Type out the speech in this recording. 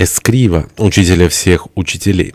Эскрива, учителя всех учителей.